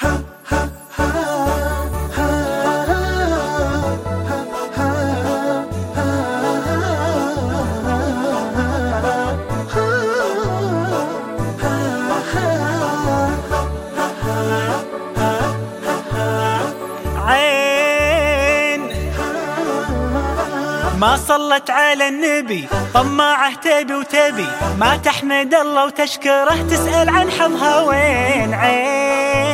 ما صلت على النبي طماعه تبي وتبي. ما تحمد الله وتشكره تسأل عن حظها وين. عين.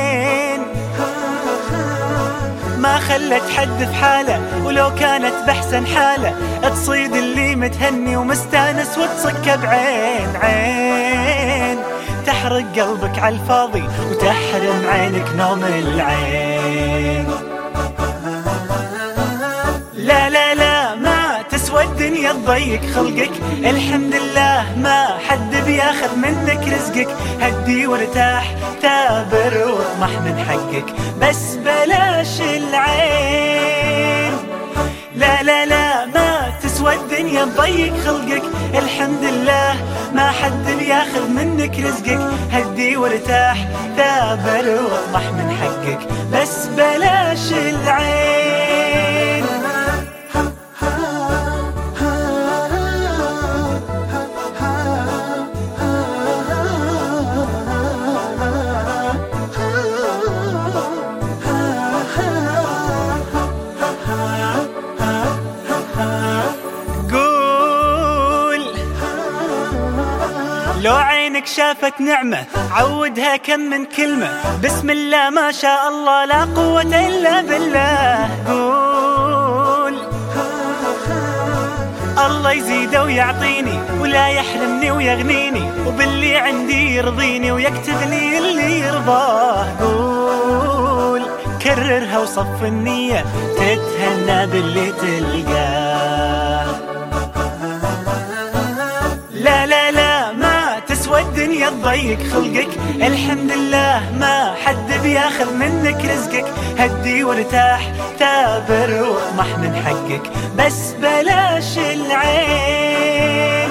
ما خلت حد في حالة ولو كانت بحسن حالة تصيد اللي متهني ومستانس وتصك بعين عين. تحرق قلبك على الفاضي وتحرم عينك نوم العين. لا لا لا ما تسوى الدنيا تضيق خلقك. الحمد لله ما حد بياخذ منك رزقك. هدي وارتاح تابر واطمح من حقك. بس بلاش العين. لا لا لا ما تسوى الدنيا تضيق خلقك. الحمد لله ما حد بياخذ منك رزقك. هدي وارتاح تابر واطمح من حقك. لو عينك شافت نعمة عودها كم من كلمة. بسم الله ما شاء الله لا قوة إلا بالله. قول. الله يزيده ويعطيني ولا يحرمني ويغنيني وباللي عندي يرضيني ويكتب لي اللي يرضاه قول. كررها وصف النية تتهنى باللي تلقاه. ما تسوى الدنيا تضيق خلقك. الحمد لله ما حد بياخذ منك رزقك. هدي وارتاح تابر واطمح من حقك. بس بلاش العين.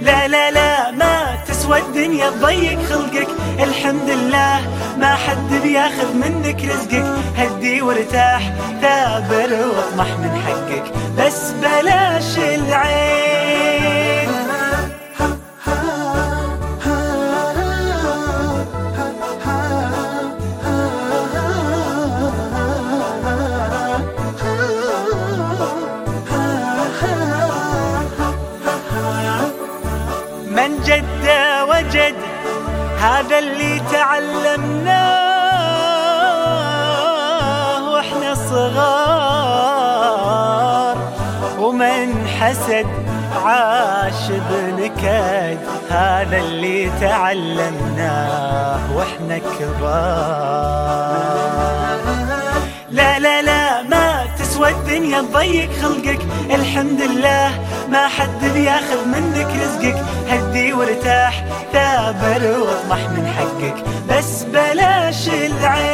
لا لا لا ما تسوى الدنيا تضيق خلقك. الحمد لله ما حد بياخذ منك رزقك. هدي وارتاح تابر واطمح من حقك. بس بلاش العين. هذا اللي تعلمناه وإحنا صغار. ومن حسد عاش بنكد هذا اللي تعلمناه وإحنا كبار. لا لا بس والدنيا تضيق خلقك. الحمد لله ما حد بياخذ منك رزقك. هدي وارتاح ثابر واطمح من حقك. بس بلاش العين.